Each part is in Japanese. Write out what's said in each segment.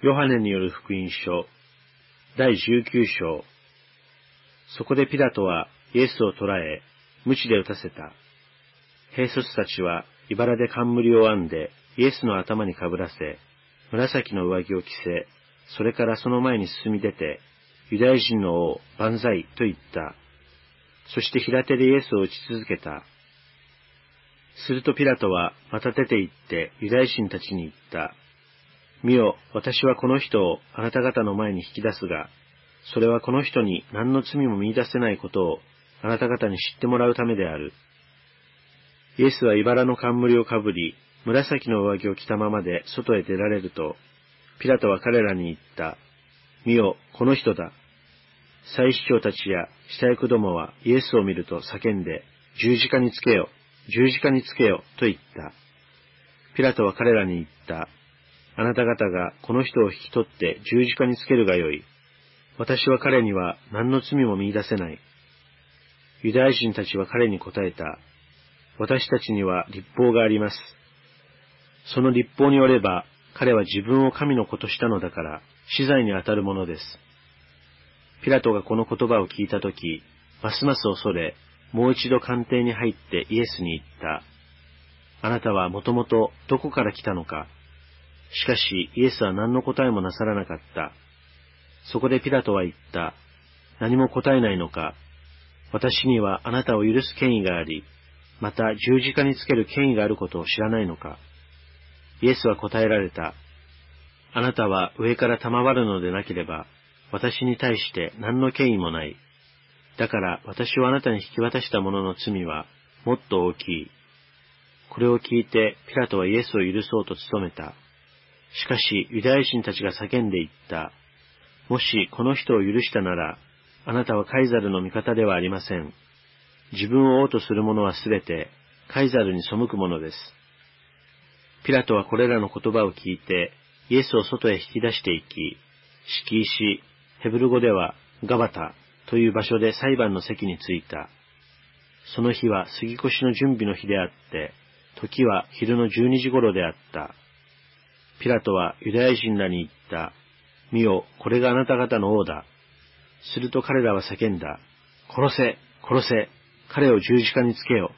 ヨハネによる福音書、第19章。そこでピラトはイエスを捕らえ、鞭で打たせた。兵卒たちは茨で冠を編んで、イエスの頭にかぶらせ、紫の上着を着せ、それからその前に進み出て、ユダヤ人の王、万歳と言った。そして平手でイエスを打ち続けた。するとピラトはまた出て行ってユダヤ人たちに言った。見よ、私はこの人をあなた方の前に引き出すが、それはこの人に何の罪も見出せないことをあなた方に知ってもらうためである。イエスは茨の冠をかぶり、紫の上着を着たままで外へ出られると、ピラトは彼らに言った。見よ、この人だ。祭司長たちや下役どもはイエスを見ると叫んで、十字架につけよ、十字架につけよ、と言った。ピラトは彼らに言った。あなた方がこの人を引き取って十字架につけるがよい。私は彼には何の罪も見出せない。ユダヤ人たちは彼に答えた。私たちには立法があります。その立法によれば、彼は自分を神の子としたのだから、死罪にあたるものです。ピラトがこの言葉を聞いたとき、ますます恐れ、もう一度官邸に入ってイエスに言った。あなたはもともとどこから来たのかしかしイエスは何の答えもなさらなかった。そこでピラトは言った。何も答えないのか私にはあなたを許す権威があり、また十字架につける権威があることを知らないのかイエスは答えられた。あなたは上から賜るのでなければ、私に対して何の権威もない。だから私をあなたに引き渡した者の罪はもっと大きい。これを聞いてピラトはイエスを許そうと努めた。しかしユダヤ人たちが叫んでいった。もしこの人を許したなら、あなたはカイザルの味方ではありません。自分を王とする者はすべてカイザルに背くものです。ピラトはこれらの言葉を聞いて、イエスを外へ引き出していき、敷石、ヘブル語ではガバタという場所で裁判の席に着いた。その日は杉越しの準備の日であって、時は昼の12時頃であった。ピラトはユダヤ人らに言った。見よ、これがあなた方の王だ。すると彼らは叫んだ。殺せ、殺せ、彼を十字架につけよ。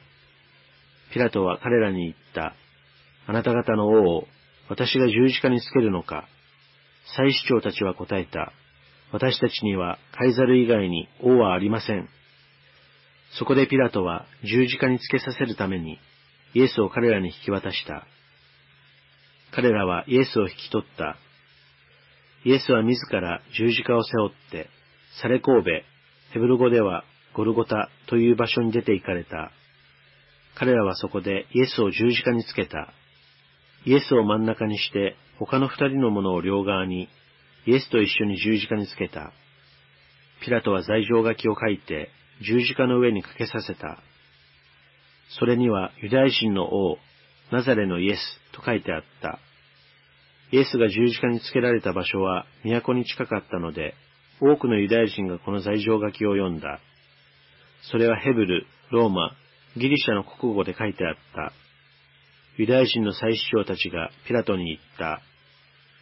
ピラトは彼らに言った。あなた方の王を私が十字架につけるのか。祭司長たちは答えた。私たちにはカイザル以外に王はありません。そこでピラトは十字架につけさせるためにイエスを彼らに引き渡した。彼らはイエスを引き取った。イエスは自ら十字架を背負って、サレ神戸、ヘブル語ではゴルゴタという場所に出て行かれた。彼らはそこでイエスを十字架につけた。イエスを真ん中にして、他の二人のものを両側に、イエスと一緒に十字架につけた。ピラトは罪状書きを書いて、十字架の上にかけさせた。それにはユダヤ人の王、ナザレのイエスと書いてあった。イエスが十字架につけられた場所は都に近かったので、多くのユダヤ人がこの罪状書きを読んだ。それはヘブル、ローマ、ギリシャの国語で書いてあった。ユダヤ人の祭司長たちがピラトに言った。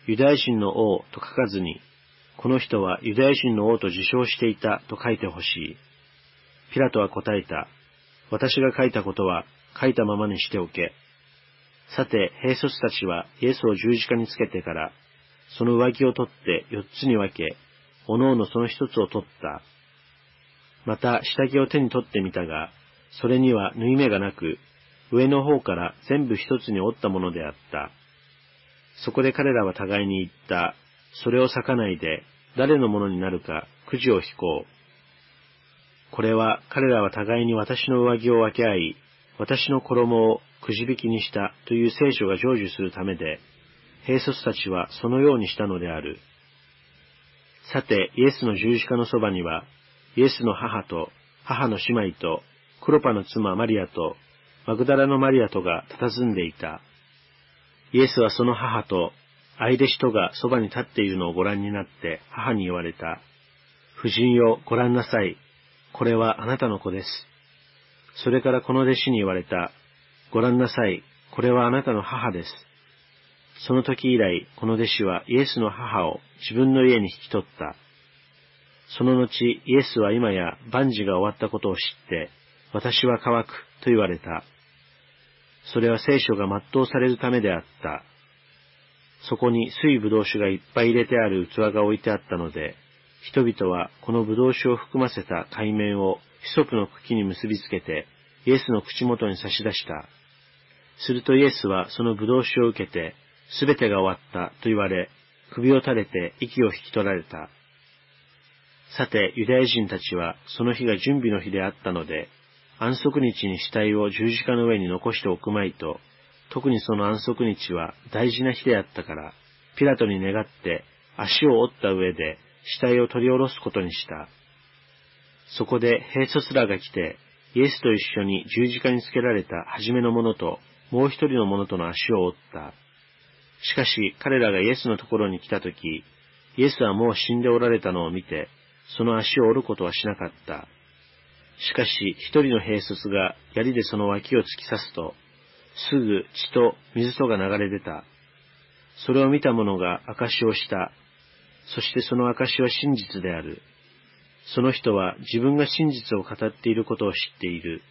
ユダヤ人の王と書かずに、この人はユダヤ人の王と自称していたと書いてほしい。ピラトは答えた。私が書いたことは書いたままにしておけ。さて、兵卒たちはイエスを十字架につけてから、その上着を取って四つに分け、おのおのその一つを取った。また、下着を手に取ってみたが、それには縫い目がなく、上の方から全部一つに折ったものであった。そこで彼らは互いに言った。それを裂かないで、誰のものになるか、くじを引こう。これは彼らは互いに私の上着を分け合い、私の衣をくじ引きにしたという聖書が成就するためで、兵卒たちはそのようにしたのである。さて、イエスの十字架のそばには、イエスの母と母の姉妹と、クロパの妻マリアとマグダラのマリアとが佇んでいた。イエスはその母と、愛弟子とがそばに立っているのをご覧になって母に言われた。夫人よ、ご覧なさい。これはあなたの子です。それからこの弟子に言われた。ご覧なさい。これはあなたの母です。その時以来、この弟子はイエスの母を自分の家に引き取った。その後、イエスは今や万事が終わったことを知って、私は乾くと言われた。それは聖書が全うされるためであった。そこに水ぶどう酒がいっぱい入れてある器が置いてあったので、人々はこのぶどう酒を含ませた海面をヒソプの茎に結びつけて、イエスの口元に差し出した。するとイエスはそのぶどう酒を受けて、すべてが終わったと言われ、首を垂れて息を引き取られた。さて、ユダヤ人たちはその日が準備の日であったので、安息日に死体を十字架の上に残しておくまいと、特にその安息日は大事な日であったから、ピラトに願って足を折った上で死体を取り下ろすことにした。そこで兵卒らが来て、イエスと一緒に十字架につけられた初めの者ともう一人の者との足を折った。しかし彼らがイエスのところに来たとき、イエスはもう死んでおられたのを見て、その足を折ることはしなかった。しかし一人の兵卒が槍でその脇を突き刺すと、すぐ血と水とが流れ出た。それを見た者が証をした。そしてその証は真実である。その人は自分が真実を語っていることを知っている。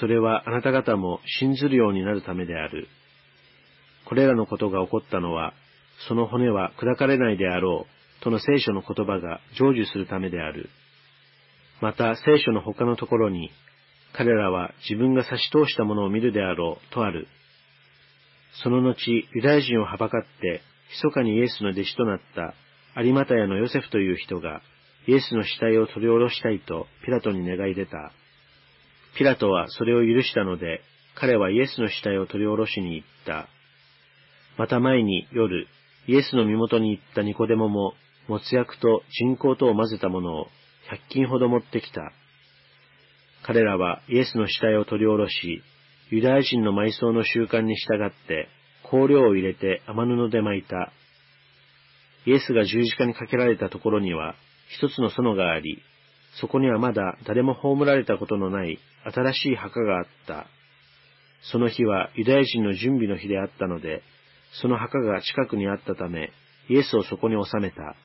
それはあなた方も信ずるようになるためである。これらのことが起こったのは、その骨は砕かれないであろう、との聖書の言葉が成就するためである。また聖書の他のところに、彼らは自分が差し通したものを見るであろう、とある。その後、ユダヤ人をはばかって、密かにイエスの弟子となった有股屋のヨセフという人が、イエスの死体を取り下ろしたいとピラトに願い出た。ピラトはそれを許したので、彼はイエスの死体を取り下ろしに行った。また前に夜、イエスの身元に行ったニコデモも、もつ薬と人工とを混ぜたものを百均ほど持ってきた。彼らはイエスの死体を取り下ろし、ユダヤ人の埋葬の習慣に従って、香料を入れて雨布で巻いた。イエスが十字架にかけられたところには、一つの園があり、そこにはまだ誰も葬られたことのない新しい墓があった。その日はユダヤ人の準備の日であったので、その墓が近くにあったため、イエスをそこに収めた。